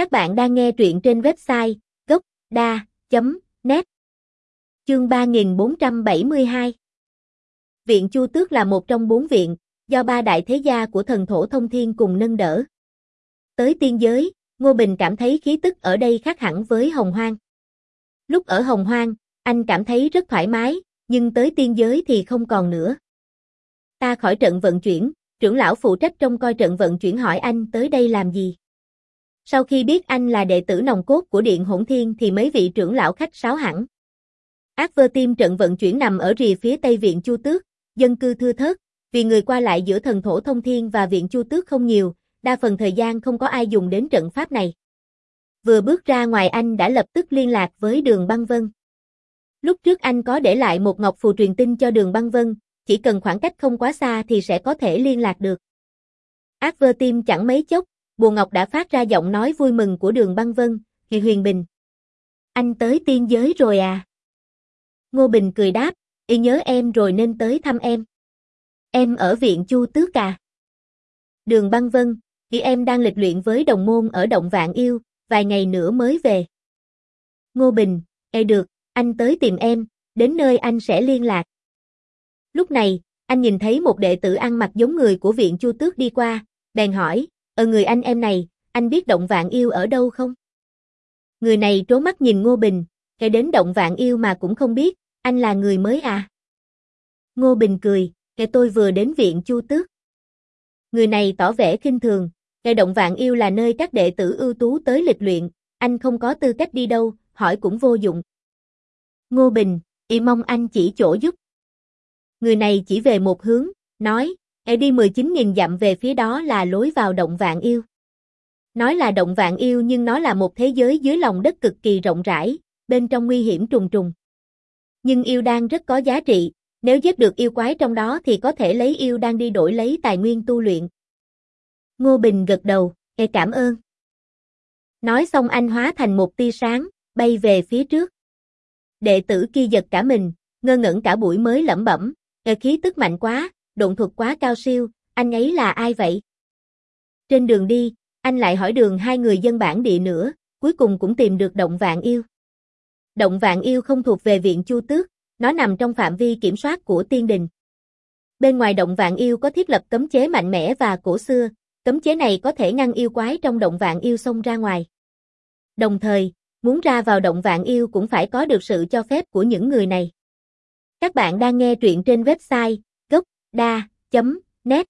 Các bạn đang nghe truyện trên website gốc.da.net Chương 3472 Viện Chu Tước là một trong bốn viện, do ba đại thế gia của thần thổ thông thiên cùng nâng đỡ. Tới tiên giới, Ngô Bình cảm thấy khí tức ở đây khác hẳn với Hồng Hoang. Lúc ở Hồng Hoang, anh cảm thấy rất thoải mái, nhưng tới tiên giới thì không còn nữa. Ta khỏi trận vận chuyển, trưởng lão phụ trách trong coi trận vận chuyển hỏi anh tới đây làm gì. Sau khi biết anh là đệ tử nòng cốt của Điện Hỗn Thiên thì mấy vị trưởng lão khách sáo hẳn. Ác vơ tim trận vận chuyển nằm ở rìa phía tây viện Chu Tước, dân cư thưa thớt, vì người qua lại giữa thần thổ thông thiên và viện Chu Tước không nhiều, đa phần thời gian không có ai dùng đến trận pháp này. Vừa bước ra ngoài anh đã lập tức liên lạc với đường băng vân. Lúc trước anh có để lại một ngọc phù truyền tin cho đường băng vân, chỉ cần khoảng cách không quá xa thì sẽ có thể liên lạc được. Ác vơ tim chẳng mấy chốc, Bùa Ngọc đã phát ra giọng nói vui mừng của đường băng vân, Hì Huyền Bình. Anh tới tiên giới rồi à? Ngô Bình cười đáp, y nhớ em rồi nên tới thăm em. Em ở viện Chu Tước à? Đường băng vân, khi em đang lịch luyện với đồng môn ở Động Vạn Yêu, vài ngày nữa mới về. Ngô Bình, e được, anh tới tìm em, đến nơi anh sẽ liên lạc. Lúc này, anh nhìn thấy một đệ tử ăn mặc giống người của viện Chu Tước đi qua, bèn hỏi, Ờ người anh em này, anh biết động vạn yêu ở đâu không? Người này trố mắt nhìn Ngô Bình, kể đến động vạn yêu mà cũng không biết, anh là người mới à? Ngô Bình cười, kể tôi vừa đến viện Chu Tước. Người này tỏ vẻ kinh thường, kể động vạn yêu là nơi các đệ tử ưu tú tới lịch luyện, anh không có tư cách đi đâu, hỏi cũng vô dụng. Ngô Bình, y mong anh chỉ chỗ giúp. Người này chỉ về một hướng, nói, E đi 19.000 dặm về phía đó là lối vào động vạn yêu. Nói là động vạn yêu nhưng nó là một thế giới dưới lòng đất cực kỳ rộng rãi, bên trong nguy hiểm trùng trùng. Nhưng yêu đan rất có giá trị, nếu giết được yêu quái trong đó thì có thể lấy yêu đan đi đổi lấy tài nguyên tu luyện. Ngô Bình gật đầu, e cảm ơn. Nói xong anh hóa thành một tia sáng, bay về phía trước. Đệ tử kia giật cả mình, ngơ ngẩn cả buổi mới lẩm bẩm, e khí tức mạnh quá, động thuật quá cao siêu, anh ấy là ai vậy? Trên đường đi, anh lại hỏi đường hai người dân bản địa nữa, cuối cùng cũng tìm được động vạn yêu. Động vạn yêu không thuộc về viện Chu Tước, nó nằm trong phạm vi kiểm soát của tiên đình. Bên ngoài động vạn yêu có thiết lập cấm chế mạnh mẽ và cổ xưa, cấm chế này có thể ngăn yêu quái trong động vạn yêu xông ra ngoài. Đồng thời, muốn ra vào động vạn yêu cũng phải có được sự cho phép của những người này. Các bạn đang nghe truyện trên website đa.net